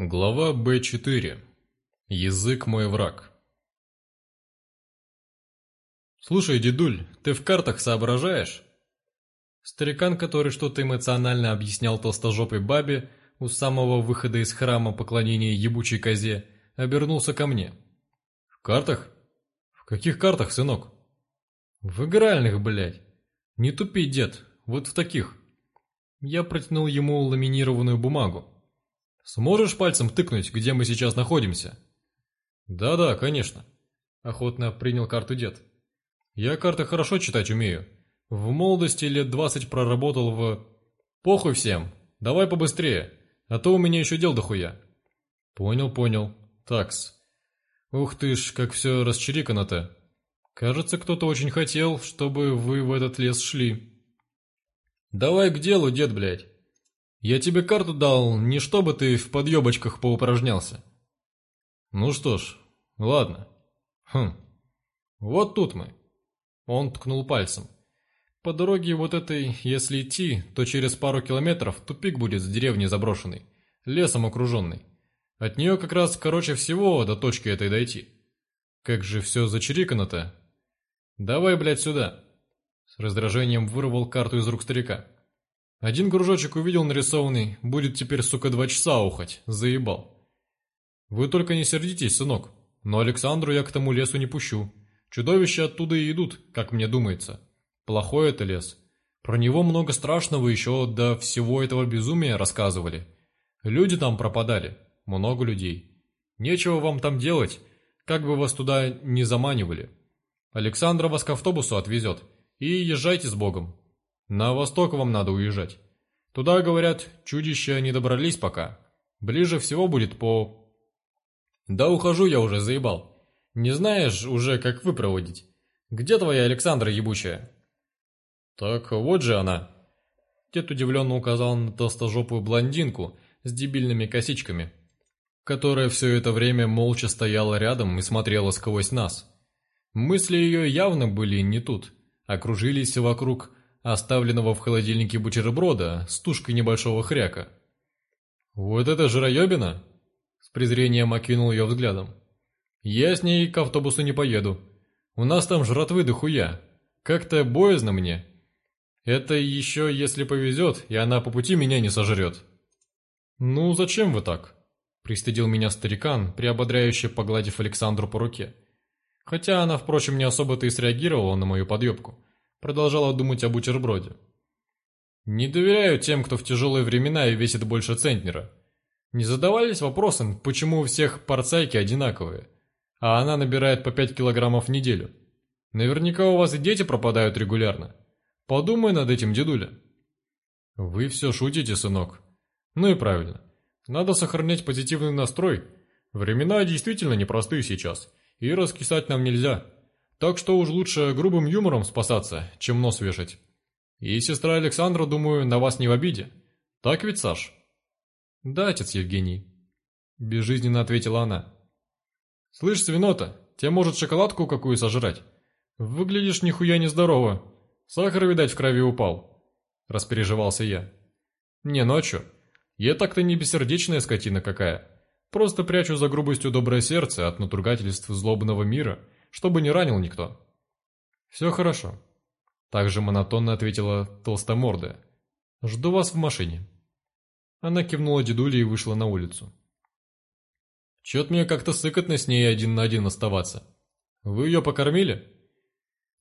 Глава Б4. Язык мой враг. «Слушай, дедуль, ты в картах соображаешь?» Старикан, который что-то эмоционально объяснял толстожопой бабе у самого выхода из храма поклонения ебучей козе, обернулся ко мне. «В картах? В каких картах, сынок?» «В игральных, блядь! Не тупи, дед, вот в таких!» Я протянул ему ламинированную бумагу. Сможешь пальцем тыкнуть, где мы сейчас находимся? Да-да, конечно. Охотно принял карту дед. Я карты хорошо читать умею. В молодости лет двадцать проработал в... Похуй всем. Давай побыстрее, а то у меня еще дел дохуя. Понял, понял. Такс. Ух ты ж, как все расчерикано-то. Кажется, кто-то очень хотел, чтобы вы в этот лес шли. Давай к делу, дед, блядь. Я тебе карту дал, не чтобы ты в подъебочках поупражнялся. Ну что ж, ладно. Хм. Вот тут мы. Он ткнул пальцем. По дороге вот этой, если идти, то через пару километров тупик будет с деревни заброшенный, лесом окруженный. От нее как раз короче всего до точки этой дойти. Как же все зачирикано-то. Давай, блядь, сюда. С раздражением вырвал карту из рук старика. Один кружочек увидел нарисованный, будет теперь, сука, два часа ухать, заебал. Вы только не сердитесь, сынок, но Александру я к тому лесу не пущу. Чудовища оттуда и идут, как мне думается. Плохой это лес. Про него много страшного еще до всего этого безумия рассказывали. Люди там пропадали, много людей. Нечего вам там делать, как бы вас туда не заманивали. Александра вас к автобусу отвезет, и езжайте с Богом. На восток вам надо уезжать. Туда, говорят, чудища не добрались пока. Ближе всего будет по... Да ухожу я уже, заебал. Не знаешь уже, как выпроводить. Где твоя Александра ебучая? Так вот же она. Дед удивленно указал на толстожопую блондинку с дебильными косичками, которая все это время молча стояла рядом и смотрела сквозь нас. Мысли ее явно были не тут, окружились вокруг оставленного в холодильнике бутерброда с тушкой небольшого хряка. «Вот это жраёбина!» С презрением окинул ее взглядом. «Я с ней к автобусу не поеду. У нас там жратвы дохуя. Как-то боязно мне. Это еще если повезет, и она по пути меня не сожрет». «Ну, зачем вы так?» Пристыдил меня старикан, приободряюще погладив Александру по руке. Хотя она, впрочем, не особо-то и среагировала на мою подъебку продолжала думать о бутерброде. Не доверяю тем, кто в тяжелые времена и весит больше центнера. Не задавались вопросом, почему у всех порцайки одинаковые, а она набирает по 5 килограммов в неделю. Наверняка у вас и дети пропадают регулярно. Подумай над этим, дедуля. Вы все шутите, сынок. Ну и правильно. Надо сохранять позитивный настрой. Времена действительно непростые сейчас, и раскисать нам нельзя. Так что уж лучше грубым юмором спасаться, чем нос вешать. И сестра Александра, думаю, на вас не в обиде. Так ведь, Саш?» «Да, отец Евгений», — безжизненно ответила она. «Слышь, свинота, тебе может шоколадку какую сожрать? Выглядишь нихуя нездорово. Сахар, видать, в крови упал», — распереживался я. «Не ну а ночью. Я так-то не бессердечная скотина какая. Просто прячу за грубостью доброе сердце от натругательств злобного мира» чтобы не ранил никто». «Все хорошо», — также монотонно ответила толстомордая. «Жду вас в машине». Она кивнула дедуле и вышла на улицу. «Чет мне как-то сыкотно с ней один на один оставаться. Вы ее покормили?»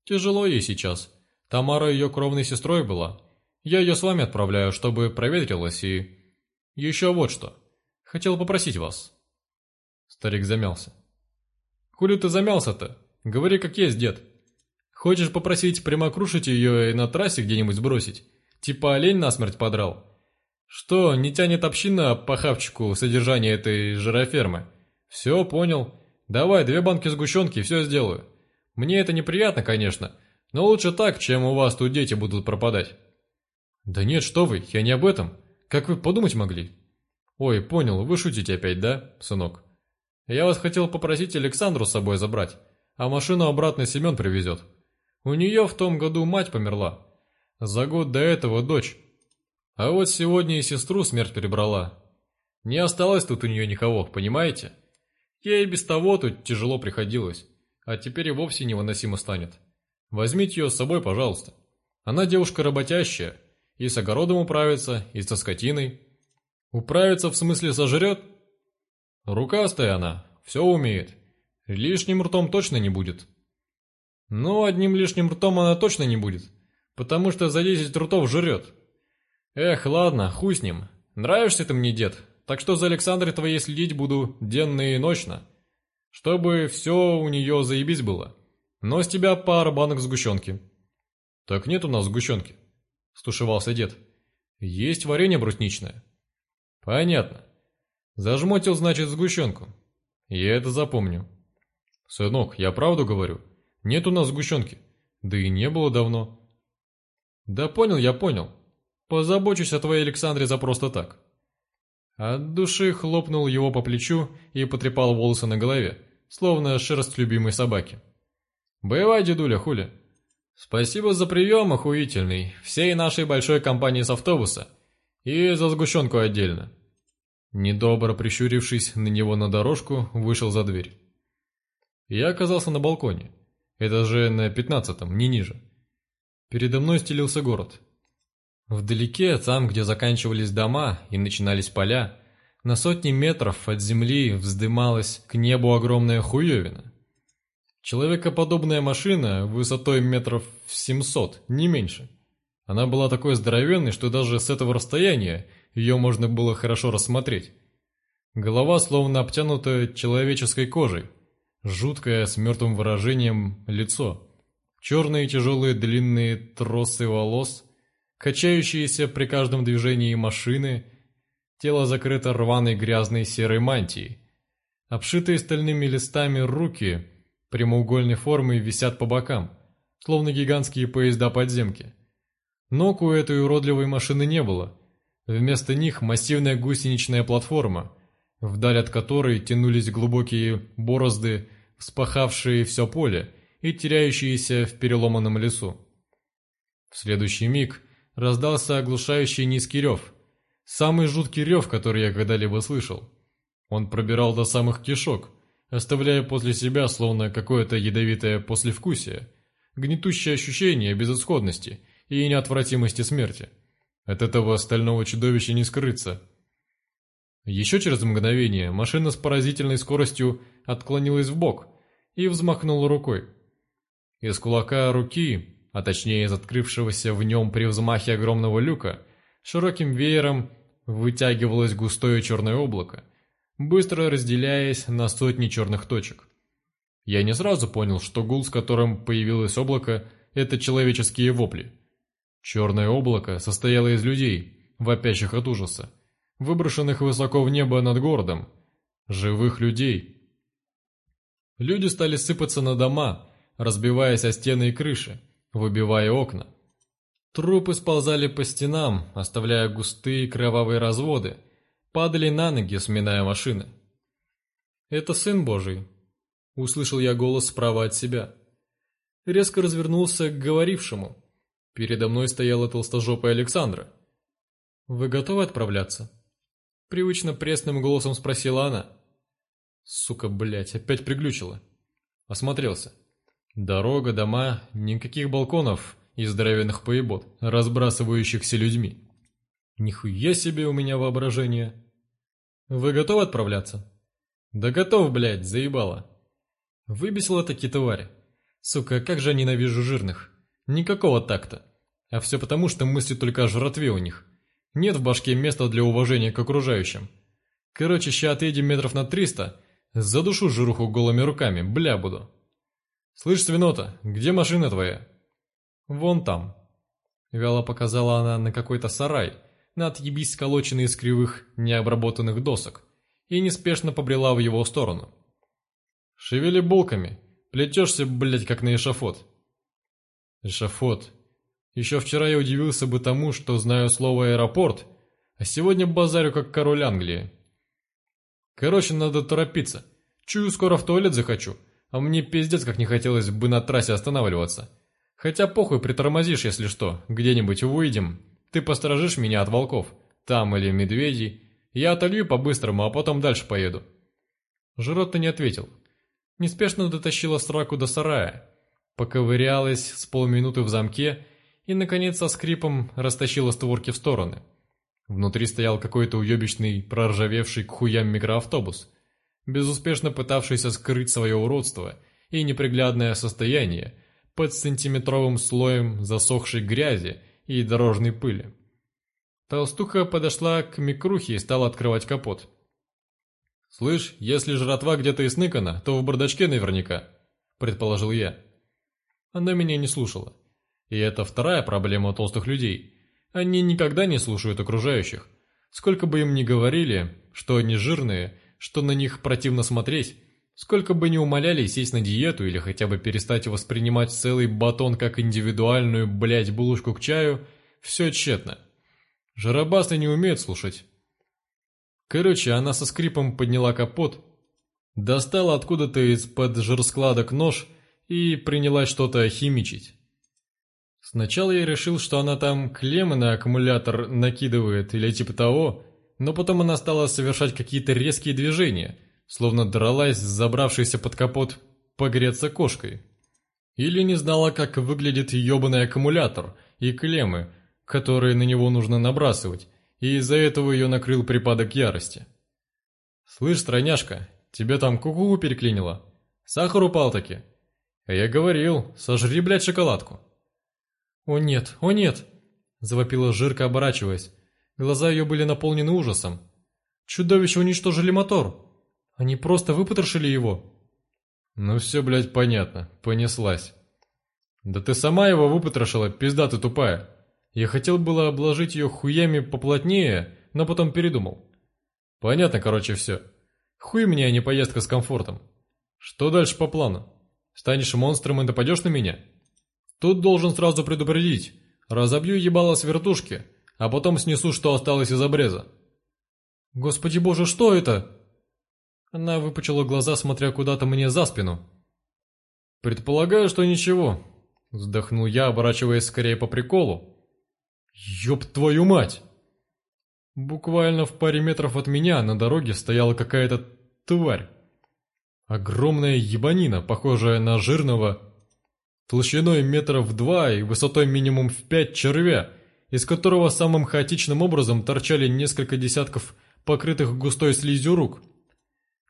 «Тяжело ей сейчас. Тамара ее кровной сестрой была. Я ее с вами отправляю, чтобы проветрилась и...» «Еще вот что. Хотел попросить вас». Старик замялся. Хули ты замялся-то? Говори, как есть, дед. Хочешь попросить прямокрушить ее и на трассе где-нибудь сбросить? Типа олень насмерть подрал? Что, не тянет община по хавчику содержания этой жирофермы? Все, понял. Давай, две банки сгущенки, все сделаю. Мне это неприятно, конечно, но лучше так, чем у вас тут дети будут пропадать. Да нет, что вы, я не об этом. Как вы подумать могли? Ой, понял, вы шутите опять, да, сынок? Я вас хотел попросить Александру с собой забрать, а машину обратно Семен привезет. У нее в том году мать померла. За год до этого дочь. А вот сегодня и сестру смерть перебрала. Не осталось тут у нее никого, понимаете? Ей без того тут тяжело приходилось, а теперь и вовсе невыносимо станет. Возьмите ее с собой, пожалуйста. Она девушка работящая, и с огородом управится, и со скотиной. Управится в смысле сожрет – Рукастая она, все умеет. Лишним ртом точно не будет. Но одним лишним ртом она точно не будет, потому что за десять ртов жрет. Эх, ладно, хуй с ним. Нравишься ты мне, дед, так что за Александрой твоей следить буду денно и ночно, чтобы все у нее заебись было. Но с тебя пара банок сгущенки. Так нет у нас сгущенки, стушевался дед. Есть варенье брусничное. Понятно. Зажмотил, значит, сгущенку. Я это запомню. Сынок, я правду говорю. Нет у нас сгущенки. Да и не было давно. Да понял, я понял. Позабочусь о твоей Александре за просто так. От души хлопнул его по плечу и потрепал волосы на голове, словно шерсть любимой собаки. «Боевая дедуля, хули!» «Спасибо за прием, охуительный, всей нашей большой компании с автобуса. И за сгущенку отдельно. Недобро прищурившись на него на дорожку, вышел за дверь. Я оказался на балконе, этаже на пятнадцатом, не ниже. Передо мной стелился город. Вдалеке, там, где заканчивались дома и начинались поля, на сотни метров от земли вздымалась к небу огромная хуевина. Человекоподобная машина высотой метров семьсот, не меньше. Она была такой здоровенной, что даже с этого расстояния ее можно было хорошо рассмотреть. Голова словно обтянута человеческой кожей, жуткое с мертвым выражением лицо, черные тяжелые длинные тросы волос, качающиеся при каждом движении машины, тело закрыто рваной грязной серой мантией. Обшитые стальными листами руки прямоугольной формы висят по бокам, словно гигантские поезда подземки. Ног у этой уродливой машины не было – Вместо них массивная гусеничная платформа, вдаль от которой тянулись глубокие борозды, вспахавшие все поле и теряющиеся в переломанном лесу. В следующий миг раздался оглушающий низкий рев, самый жуткий рев, который я когда-либо слышал. Он пробирал до самых кишок, оставляя после себя словно какое-то ядовитое послевкусие, гнетущее ощущение безысходности и неотвратимости смерти – от этого остального чудовища не скрыться. Еще через мгновение машина с поразительной скоростью отклонилась в бок и взмахнула рукой. Из кулака руки, а точнее из открывшегося в нем при взмахе огромного люка, широким веером вытягивалось густое черное облако, быстро разделяясь на сотни черных точек. Я не сразу понял, что гул, с которым появилось облако, это человеческие вопли – Черное облако состояло из людей, вопящих от ужаса, выброшенных высоко в небо над городом, живых людей. Люди стали сыпаться на дома, разбиваясь о стены и крыши, выбивая окна. Трупы сползали по стенам, оставляя густые кровавые разводы, падали на ноги, сминая машины. «Это Сын Божий», — услышал я голос справа от себя. Резко развернулся к говорившему — Передо мной стояла толстожопая Александра. «Вы готовы отправляться?» Привычно пресным голосом спросила она. Сука, блядь, опять приглючила. Осмотрелся. Дорога, дома, никаких балконов и здоровенных поебот, разбрасывающихся людьми. Нихуя себе у меня воображение. Вы готовы отправляться? Да готов, блядь, заебало. Выбесила таки тварь. Сука, как же я ненавижу жирных. Никакого такта. А все потому, что мысли только о жратве у них. Нет в башке места для уважения к окружающим. Короче, ща отъедем метров на триста, задушу жируху голыми руками, бля буду. Слышь, свинота, где машина твоя? Вон там. Вяло показала она на какой-то сарай, на отъебись сколоченный из кривых, необработанных досок, и неспешно побрела в его сторону. «Шевели булками, плетешься, блядь, как на эшафот», Эшафот. Еще вчера я удивился бы тому, что знаю слово «аэропорт», а сегодня базарю как король Англии. Короче, надо торопиться. Чую, скоро в туалет захочу, а мне пиздец как не хотелось бы на трассе останавливаться. Хотя похуй, притормозишь, если что, где-нибудь выйдем. Ты посторожишь меня от волков, там или медведей. Я отолью по-быстрому, а потом дальше поеду. Жиротто не ответил. Неспешно дотащила сраку до сарая, поковырялась с полминуты в замке и, наконец, со скрипом растащила створки в стороны. Внутри стоял какой-то уебищный, проржавевший к хуям микроавтобус, безуспешно пытавшийся скрыть свое уродство и неприглядное состояние под сантиметровым слоем засохшей грязи и дорожной пыли. Толстуха подошла к микрухе и стала открывать капот. «Слышь, если жратва где-то и сныкана, то в бардачке наверняка», — предположил я. Она меня не слушала. И это вторая проблема толстых людей. Они никогда не слушают окружающих. Сколько бы им ни говорили, что они жирные, что на них противно смотреть, сколько бы ни умоляли сесть на диету или хотя бы перестать воспринимать целый батон как индивидуальную, блядь, булочку к чаю, все тщетно. Жаробасы не умеют слушать. Короче, она со скрипом подняла капот, достала откуда-то из-под жирскладок нож и принялась что-то химичить. Сначала я решил, что она там клеммы на аккумулятор накидывает или типа того, но потом она стала совершать какие-то резкие движения, словно дралась с забравшейся под капот погреться кошкой. Или не знала, как выглядит ебаный аккумулятор и клеммы, которые на него нужно набрасывать, и из-за этого ее накрыл припадок ярости. «Слышь, тройняшка, тебе там куку -ку переклинило? Сахар упал таки?» «Я говорил, сожри, блядь, шоколадку!» «О нет, о нет!» – завопила Жирка, оборачиваясь. Глаза ее были наполнены ужасом. «Чудовище уничтожили мотор! Они просто выпотрошили его!» «Ну все, блядь, понятно. Понеслась». «Да ты сама его выпотрошила, пизда ты тупая!» Я хотел было обложить ее хуями поплотнее, но потом передумал. «Понятно, короче, все. Хуй мне, а не поездка с комфортом. Что дальше по плану?» Станешь монстром и нападешь на меня? Тут должен сразу предупредить. Разобью ебало с вертушки, а потом снесу, что осталось из обреза. Господи боже, что это? Она выпучила глаза, смотря куда-то мне за спину. Предполагаю, что ничего. Вздохнул я, оборачиваясь скорее по приколу. Ёб твою мать! Буквально в паре метров от меня на дороге стояла какая-то тварь. Огромная ебанина, похожая на жирного, толщиной метров два и высотой минимум в пять червя, из которого самым хаотичным образом торчали несколько десятков покрытых густой слизью рук.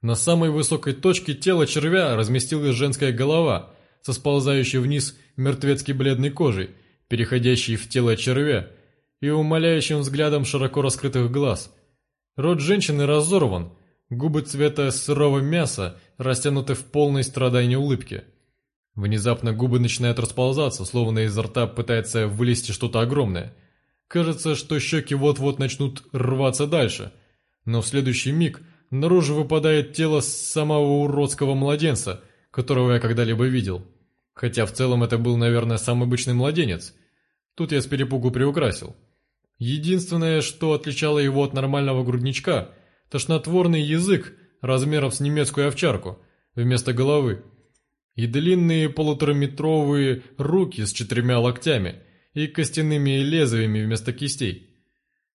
На самой высокой точке тела червя разместилась женская голова со сползающей вниз мертвецки бледной кожей, переходящей в тело червя, и умоляющим взглядом широко раскрытых глаз. Рот женщины разорван – Губы цвета сырого мяса растянуты в полной страдании улыбке. Внезапно губы начинают расползаться, словно изо рта пытается вылезти что-то огромное. Кажется, что щеки вот-вот начнут рваться дальше, но в следующий миг наружу выпадает тело самого уродского младенца, которого я когда-либо видел. Хотя в целом это был, наверное, самый обычный младенец. Тут я с перепугу приукрасил. Единственное, что отличало его от нормального грудничка – тошнотворный язык размером с немецкую овчарку вместо головы, и длинные полутораметровые руки с четырьмя локтями и костяными лезвиями вместо кистей.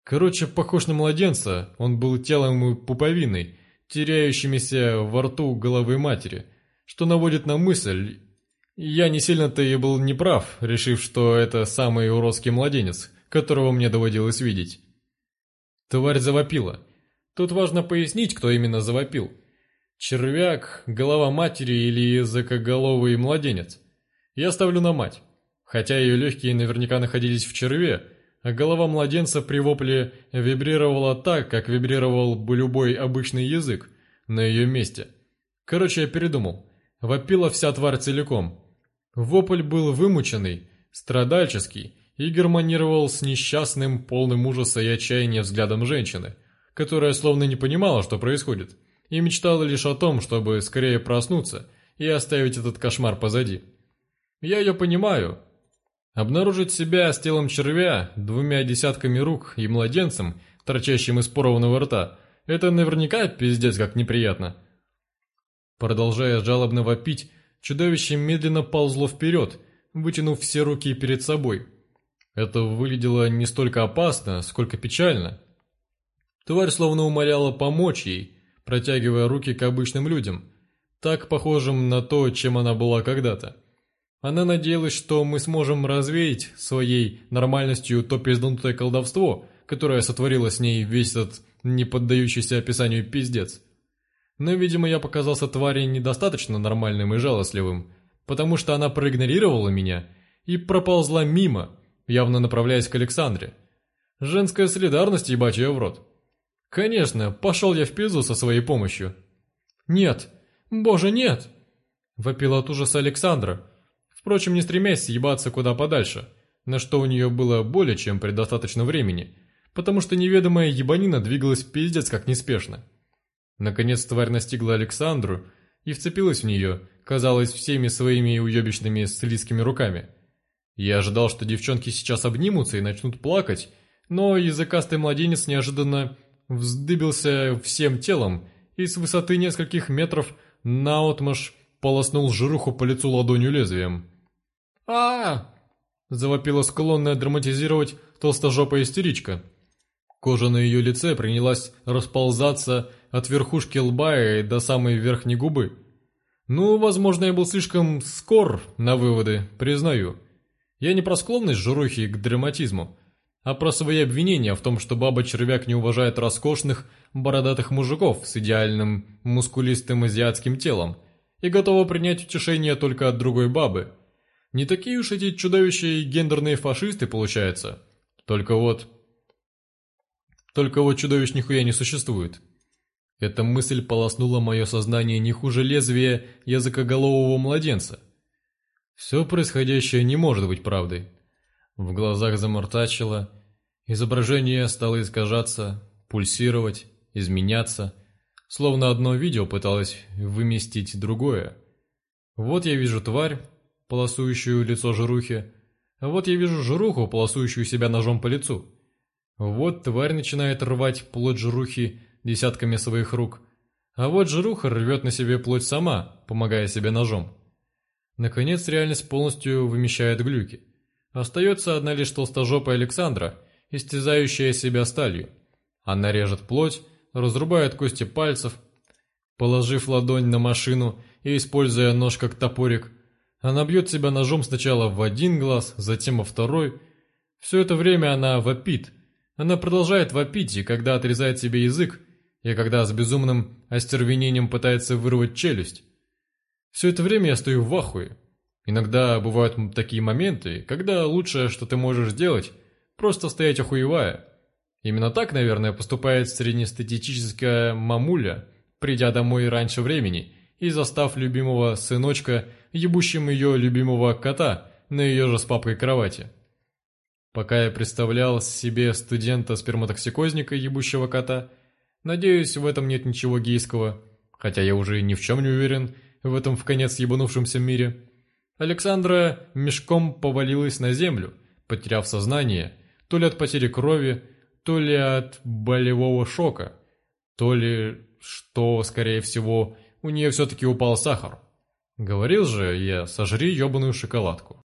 Короче, похож на младенца, он был телом и пуповиной, теряющимися во рту головы матери, что наводит на мысль, я не сильно-то и был неправ, решив, что это самый уродский младенец, которого мне доводилось видеть. Тварь завопила — Тут важно пояснить, кто именно завопил. Червяк, голова матери или языкоголовый младенец. Я ставлю на мать. Хотя ее легкие наверняка находились в черве, а голова младенца при вопле вибрировала так, как вибрировал бы любой обычный язык на ее месте. Короче, я передумал. Вопила вся тварь целиком. Вопль был вымученный, страдальческий и гармонировал с несчастным, полным ужаса и отчаяния взглядом женщины – которая словно не понимала, что происходит, и мечтала лишь о том, чтобы скорее проснуться и оставить этот кошмар позади. Я ее понимаю. Обнаружить себя с телом червя, двумя десятками рук и младенцем, торчащим из порванного рта, это наверняка пиздец как неприятно. Продолжая жалобно вопить, чудовище медленно ползло вперед, вытянув все руки перед собой. Это выглядело не столько опасно, сколько печально. Тварь словно умоляла помочь ей, протягивая руки к обычным людям, так похожим на то, чем она была когда-то. Она надеялась, что мы сможем развеять своей нормальностью то пизданутое колдовство, которое сотворило с ней весь этот неподдающийся описанию пиздец. Но, видимо, я показался твари недостаточно нормальным и жалостливым, потому что она проигнорировала меня и проползла мимо, явно направляясь к Александре. Женская солидарность, ебачь ее в рот. Конечно, пошел я в Пизу со своей помощью. Нет, боже, нет! Вопила от ужаса Александра. Впрочем, не стремясь съебаться куда подальше, на что у нее было более чем предостаточно времени, потому что неведомая ебанина двигалась пиздец как неспешно. Наконец тварь настигла Александру и вцепилась в нее, казалось, всеми своими уебищными слизкими руками. Я ожидал, что девчонки сейчас обнимутся и начнут плакать, но языкастый младенец неожиданно вздыбился всем телом и с высоты нескольких метров наотмашь полоснул жируху по лицу ладонью лезвием. а завопила склонная драматизировать толстожопая истеричка. Кожа на ее лице принялась расползаться от верхушки лба и до самой верхней губы. Ну, возможно, я был слишком скор на выводы, признаю. Я не про склонность жирухи к драматизму, а про свои обвинения в том, что баба-червяк не уважает роскошных, бородатых мужиков с идеальным, мускулистым азиатским телом и готова принять утешение только от другой бабы. Не такие уж эти чудовища и гендерные фашисты, получаются. Только вот... Только вот чудовищ нихуя не существует. Эта мысль полоснула мое сознание не хуже лезвия языкоголового младенца. Все происходящее не может быть правдой. В глазах замортачило, изображение стало искажаться, пульсировать, изменяться, словно одно видео пыталось выместить другое. Вот я вижу тварь, полосующую лицо жирухи, а вот я вижу жируху, полосующую себя ножом по лицу. Вот тварь начинает рвать плоть жирухи десятками своих рук, а вот жируха рвет на себе плоть сама, помогая себе ножом. Наконец реальность полностью вымещает глюки – Остается одна лишь толстожопая Александра, истязающая себя сталью. Она режет плоть, разрубает кости пальцев. Положив ладонь на машину и используя нож как топорик, она бьет себя ножом сначала в один глаз, затем во второй. Все это время она вопит. Она продолжает вопить, и когда отрезает себе язык, и когда с безумным остервенением пытается вырвать челюсть. Все это время я стою в ахуе. Иногда бывают такие моменты, когда лучшее, что ты можешь сделать, просто стоять охуевая. Именно так, наверное, поступает среднестатистическая мамуля, придя домой раньше времени и застав любимого сыночка, ебущим ее любимого кота на ее же с папкой кровати. Пока я представлял себе студента-сперматоксикозника, ебущего кота, надеюсь, в этом нет ничего гейского, хотя я уже ни в чем не уверен в этом в конец ебанувшемся мире – Александра мешком повалилась на землю, потеряв сознание, то ли от потери крови, то ли от болевого шока, то ли, что, скорее всего, у нее все-таки упал сахар. Говорил же я, сожри ебаную шоколадку.